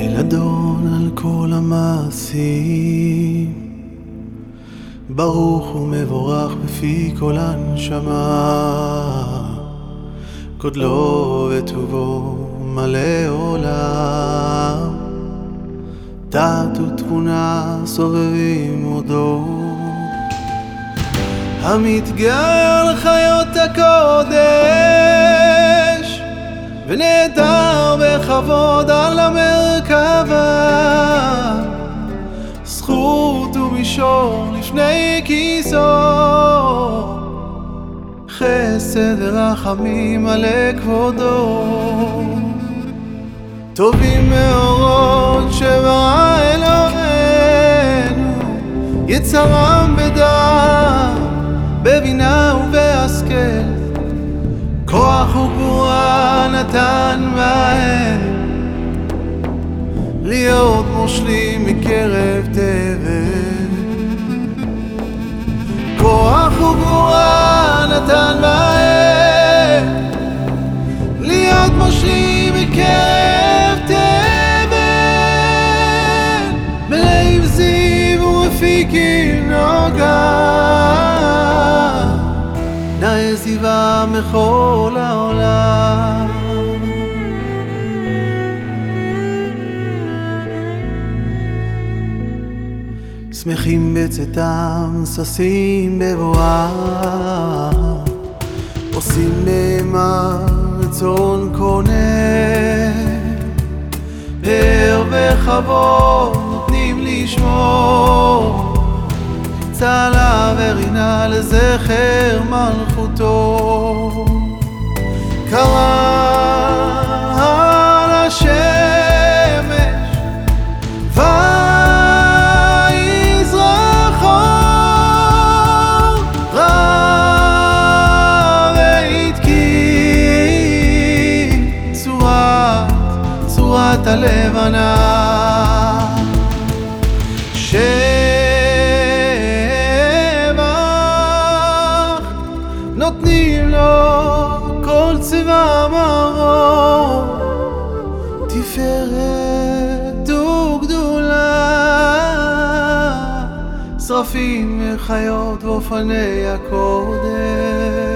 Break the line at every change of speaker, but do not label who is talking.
ולדון על כל המעשים. ברוך ומבורך בפי כל הנשמה, גודלו וטובו מלא עולם. דת ותבונה סובבים עודו. המתגאה על חיות הקודש, ונעדר בכבוד על המ... לפני כיסו חסד ורחמים מלא כבודו. טובים מאורות שברא אלוהינו יצרם בדם, בבינה ובהשכל. כוח וגבורה נתן בהם להיות מושלים מקרב תבל. נתן בהם, להיות מושלים מקרב תבל. בלב זיו ורפיקים נוגה, נאה זיווה מכל העולם. שמחים בצאתם, ששים בבואם, עושים נאמר רצון קונה, פר וכבוד נותנים לשמור, צלה ורינה לזכר מלכותו. קרא צורת הלבנה שבח נותנים לו כל צבא מרור תפארת וגדולה. שרפים וחיות ואופני הקודש